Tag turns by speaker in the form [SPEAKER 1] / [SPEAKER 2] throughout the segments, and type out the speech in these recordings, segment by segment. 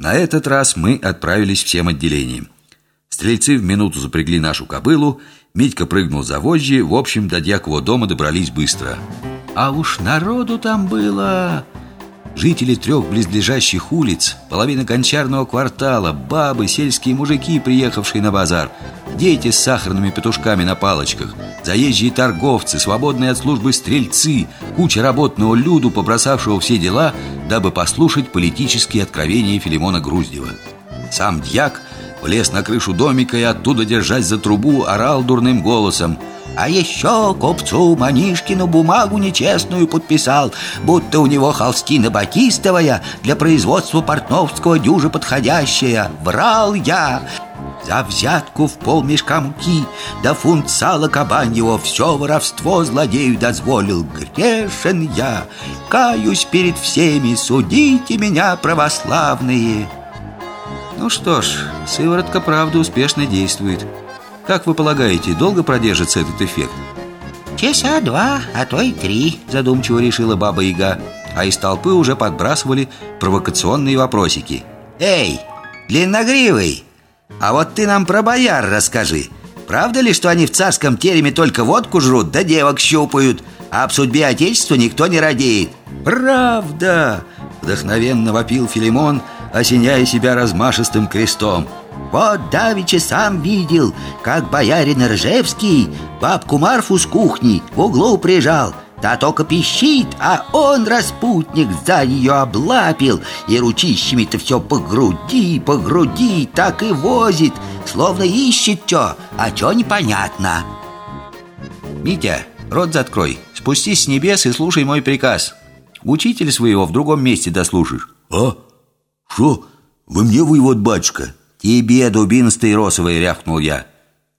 [SPEAKER 1] На этот раз мы отправились всем отделением. Стрельцы в минуту запрягли нашу кобылу, Митька прыгнул за вожжи, в общем, до Дьякового дома добрались быстро. А уж народу там было... Жители трех близлежащих улиц, половина гончарного квартала, бабы, сельские мужики, приехавшие на базар, дети с сахарными петушками на палочках, заезжие торговцы, свободные от службы стрельцы, куча работного люду, побросавшего все дела, дабы послушать политические откровения Филимона Груздева. Сам дьяк влез на крышу домика и оттуда, держась за трубу, орал дурным голосом – а еще купцу Манишкину бумагу нечестную подписал Будто у него холстина батистовая Для производства портновского дюжа подходящая. Врал я. За взятку в полмешка муки Да фунт сала кабаньего Все воровство злодею дозволил. Грешен я. Каюсь перед всеми Судите меня, православные. Ну что ж, сыворотка правды успешно действует как вы полагаете, долго продержится этот эффект?
[SPEAKER 2] Часа два, а то и три
[SPEAKER 1] Задумчиво решила Баба Яга А из толпы уже подбрасывали провокационные вопросики
[SPEAKER 2] Эй, длинногривый, а вот ты нам про бояр расскажи Правда ли, что они в царском тереме только водку жрут, да девок щупают А об судьбе Отечества никто не радеет?
[SPEAKER 1] Правда! Вдохновенно вопил Филимон, осеняя себя размашистым крестом
[SPEAKER 2] вот давеча сам видел, как боярин Ржевский бабку Марфу с кухни в углу прижал Та только пищит, а он, распутник, за нее облапил И ручищами-то все по груди, по груди так и возит Словно ищет что, а что непонятно
[SPEAKER 1] Митя, рот заткрой, спустись с небес и слушай мой приказ Учителя своего в другом месте дослушаешь
[SPEAKER 3] А? Что? Вы мне вывод, батюшка?
[SPEAKER 1] «Тебе, дубинстый росовый!» — рявкнул я.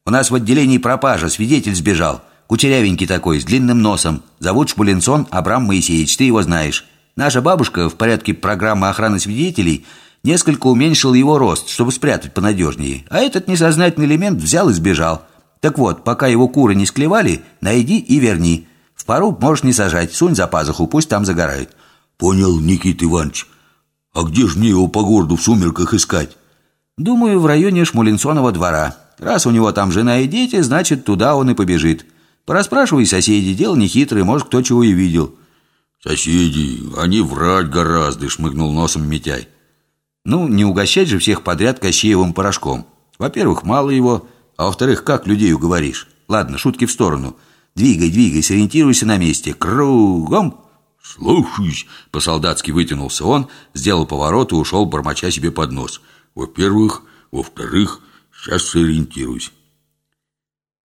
[SPEAKER 1] «У нас в отделении пропажа, свидетель сбежал. Кучерявенький такой, с длинным носом. Зовут Шпулинсон Абрам Моисеевич, ты его знаешь. Наша бабушка в порядке программы охраны свидетелей несколько уменьшила его рост, чтобы спрятать понадежнее. А этот несознательный элемент взял и сбежал. Так вот, пока его куры не склевали, найди и верни. В пару можешь не сажать, сунь за пазуху, пусть там загорает».
[SPEAKER 3] «Понял, Никита Иванович. А где же мне его по городу в сумерках искать?»
[SPEAKER 1] Думаю, в районе Шмулинсонова двора. Раз у него там жена и дети, значит, туда он и побежит. Пораспрашивай соседей, дело нехитрое, может, кто чего и видел».
[SPEAKER 3] «Соседи, они врать гораздо», — шмыгнул носом Митяй.
[SPEAKER 1] «Ну, не угощать же всех подряд Кощеевым порошком. Во-первых, мало его, а во-вторых, как людей уговоришь? Ладно, шутки в сторону. Двигай, двигай, сориентируйся на месте. Кругом!»
[SPEAKER 3] «Слушаюсь!» — по-солдатски вытянулся он, сделал поворот и ушел, бормоча себе под нос. Во-первых, во-вторых, сейчас сориентируюсь.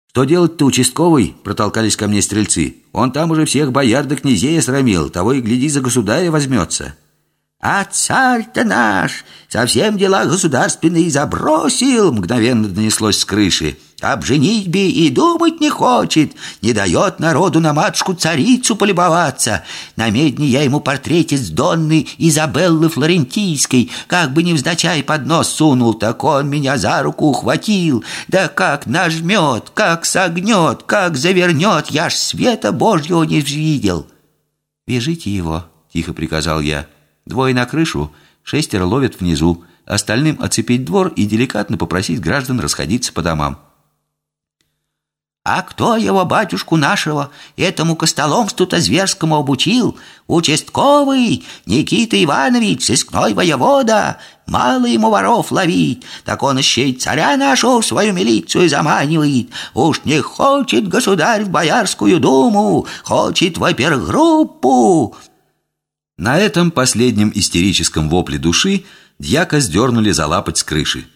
[SPEAKER 1] «Что делать-то, участковый?» – протолкались ко мне стрельцы. «Он там уже всех бояр князей осрамил, того и гляди за государя возьмется».
[SPEAKER 2] «А царь-то наш совсем дела государственные забросил!» Мгновенно донеслось с крыши. Об женитьбе и думать не хочет, не дает народу на матушку-царицу полюбоваться. На медне я ему портретец Донны Изабеллы Флорентийской, как бы невзначай под нос сунул, так он меня за руку ухватил. Да как нажмет, как согнет, как завернет, я ж света Божьего не видел.
[SPEAKER 1] «Вяжите его», — тихо приказал я. «Двое на крышу, шестеро ловят внизу, остальным оцепить двор и деликатно попросить граждан расходиться по домам».
[SPEAKER 2] А кто его, батюшку нашего, этому костоломству-то зверскому обучил? Участковый Никита Иванович, сыскной воевода. Мало ему воров ловить, так он еще и царя нашего свою милицию заманивает. Уж не хочет государь в Боярскую думу, хочет в опергруппу.
[SPEAKER 1] На этом последнем истерическом вопле души дьяка сдернули за лапоть с крыши.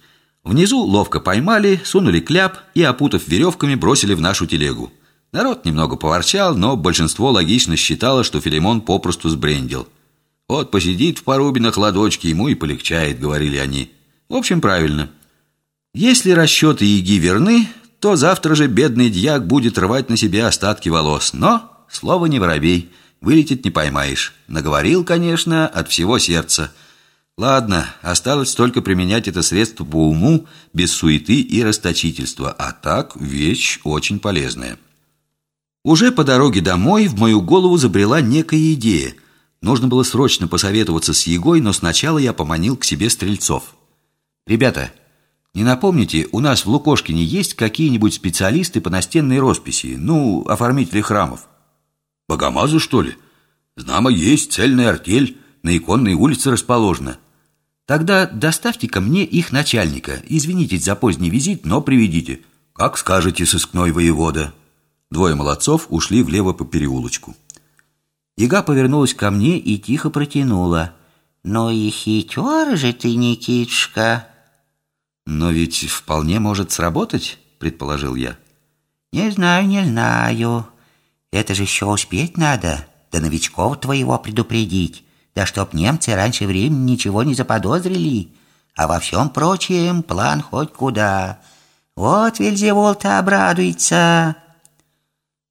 [SPEAKER 1] Внизу ловко поймали, сунули кляп и, опутав веревками, бросили в нашу телегу. Народ немного поворчал, но большинство логично считало, что Филимон попросту сбрендил. «Вот посидит в порубинах ладочке, ему и полегчает», — говорили они. В общем, правильно. Если расчеты Яги верны, то завтра же бедный дьяк будет рвать на себе остатки волос. Но слово не воробей, вылетит не поймаешь. Наговорил, конечно, от всего сердца — Ладно, осталось только применять это средство по уму, без суеты и расточительства, а так вещь очень полезная. Уже по дороге домой в мою голову забрела некая идея. Нужно было срочно посоветоваться с Егой, но сначала я поманил к себе стрельцов. «Ребята, не напомните, у нас в Лукошкине есть какие-нибудь специалисты по настенной росписи, ну, оформители храмов?»
[SPEAKER 3] «Богомазы, что ли? Знамо есть, цельная артель, на иконной улице расположена».
[SPEAKER 1] «Тогда доставьте ко мне их начальника. Извините за поздний визит, но приведите».
[SPEAKER 3] «Как скажете, сыскной воевода».
[SPEAKER 1] Двое молодцов ушли влево по переулочку. Яга повернулась ко мне и тихо протянула.
[SPEAKER 2] «Ну и хитер же ты, Никитушка!»
[SPEAKER 1] «Но ведь вполне может сработать», — предположил я.
[SPEAKER 2] «Не знаю, не знаю. Это же еще успеть надо, да новичков твоего предупредить, да чтоб немцы раньше времени ничего не заподозрили, а во всем прочем план хоть куда. Вот Вельзевол-то обрадуется».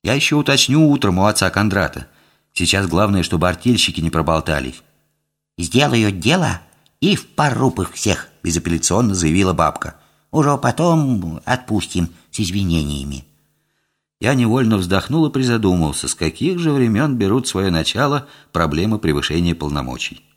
[SPEAKER 1] «Я еще уточню утром у отца Кондрата». Сейчас главное, чтобы артельщики не проболтались.
[SPEAKER 2] «Сделают дело и в поруб их всех», – безапелляционно заявила бабка. «Уже потом отпустим с извинениями».
[SPEAKER 1] Я невольно вздохнул и призадумался, с каких же времен берут свое начало проблемы превышения полномочий.